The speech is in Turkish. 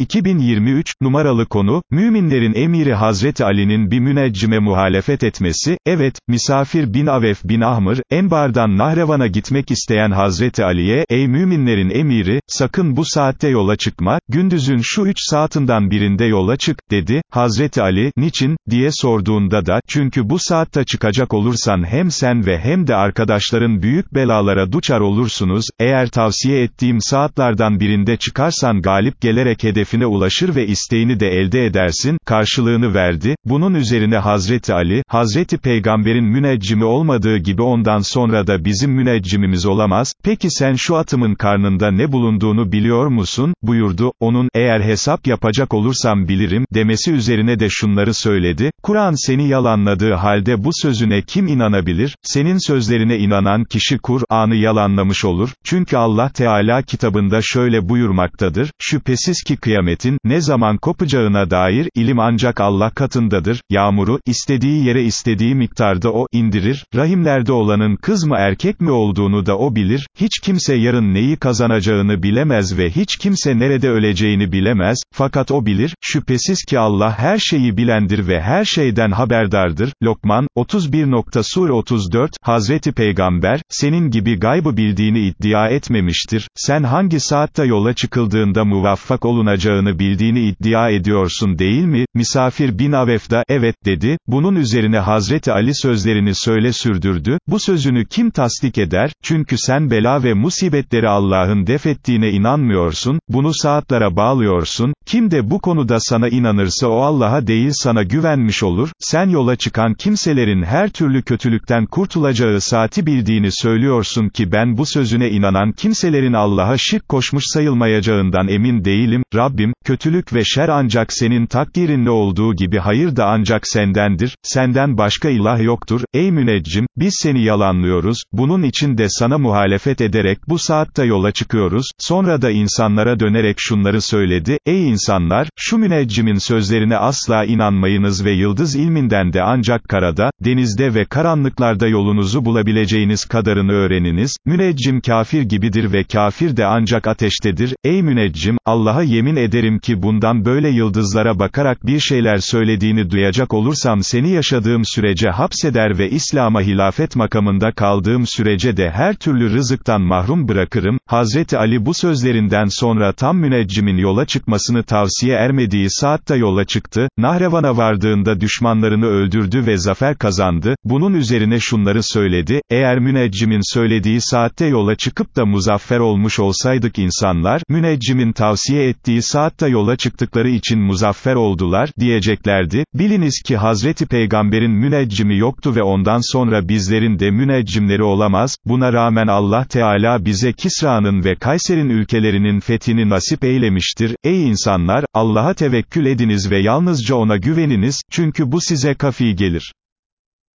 2023, numaralı konu, müminlerin emiri Hazreti Ali'nin bir müneccime muhalefet etmesi, evet, misafir bin Avef bin Ahmır, Enbar'dan Nahrevan'a gitmek isteyen Hazreti Ali'ye, ey müminlerin emiri, sakın bu saatte yola çıkma, gündüzün şu üç saatinden birinde yola çık, dedi, Hazreti Ali, niçin, diye sorduğunda da, çünkü bu saatte çıkacak olursan hem sen ve hem de arkadaşların büyük belalara duçar olursunuz, eğer tavsiye ettiğim saatlerden birinde çıkarsan galip gelerek hedefine ulaşır ve isteğini de elde edersin, karşılığını verdi, bunun üzerine Hazreti Ali, Hazreti Peygamberin müneccimi olmadığı gibi ondan sonra da bizim müneccimimiz olamaz, peki sen şu atımın karnında ne bulunduğunu biliyor musun, buyurdu, onun, eğer hesap yapacak olursam bilirim, demesi üzerine de şunları söyledi, Kur'an seni yalanladığı halde bu sözüne kim inanabilir, senin sözlerine inanan kişi Kur'an'ı yalanlamış olur, çünkü Allah Teala kitabında şöyle buyurmaktadır, şüphesiz ki kıyametin, ne zaman kopacağına dair, ilim ancak Allah katındadır, yağmuru, istediği yere istediği miktarda o, indirir, rahimlerde olanın kız mı erkek mi olduğunu da o bilir, hiç kimse yarın neyi kazanacağını bilemez ve hiç kimse nerede öleceğini bilemez, fakat o bilir, şüphesiz ki Allah her şeyi bilendir ve her şeyden haberdardır, Lokman, 31. Sur 34, Hazreti Peygamber, senin gibi gaybı bildiğini iddia etmemiştir, sen hangi saatte yola çıkıldığında muvaffak olunacağını bildiğini iddia ediyorsun değil mi, misafir bin Avef da, evet, dedi, bunun üzerine Hazreti Ali sözlerini söyle sürdürdü, bu sözünü kim tasdik eder, çünkü sen bela ve musibetleri Allah'ın def ettiğine inanmıyorsun, bunu saatlere bağlıyorsun, kim de bu konuda sana inanırsa o Allah'a değil sana güvenmiş olur, sen yola çıkan kimselerin her türlü kötülükten kurtulacağı saati bildiğini söylüyorsun ki ben bu sözüne inanan kimselerin Allah'a şirk koşmuş sayılmayacağından emin değilim, Rabbim, kötülük ve şer ancak senin takdirinle olduğu gibi hayır da ancak sendendir, senden başka ilah yoktur, ey müneccim, biz seni yalanlıyoruz, bunun için de sana muhalefet ederek bu saatte yola çıkıyoruz, sonra da insanlara dönerek şunları söyledi, ey insanlar, şu müneccimin sözlerine asla inanmayınız ve yıldız ilminden de ancak karada, denizde ve karanlıklarda yolunuzu bulabileceğiniz kadarını öğreniniz, müneccim kafir gibidir ve kafir de ancak ateştedir, ey müneccim, Allah'a yemin ederim ki bundan böyle yıldızlara bakarak bir şeyler söylediğini duyacak olursam seni yaşadığım sürece hapseder ve İslam'a hilafet makamında kaldığım sürece de her türlü rızıktan mahrum bırakırım, Hazreti Ali bu sözlerinden sonra tam müneccimin yola çıkmasını tavsiye ermediği saatte yola çıktı, Nahrevan'a vardığında düşmanlarını öldürdü ve zafer kazandı, bunun üzerine şunları söyledi, eğer müneccimin söylediği saatte yola çıkıp da muzaffer olmuş olsaydık insanlar, müneccimin tavsiye ettiği saatte yola çıktıkları için muzaffer oldular, diyeceklerdi, biliniz ki Hazreti Peygamber'in müneccimi yoktu ve ondan sonra bizlerin de müneccimleri olamaz, buna rağmen Allah Teala bize Kisra'nın ve Kayser'in ülkelerinin fethini nasip eylemiştir, ey insanlar, Allah'a tevekkül ediniz ve yalnızca ona güveniniz, çünkü bu size kafi gelir.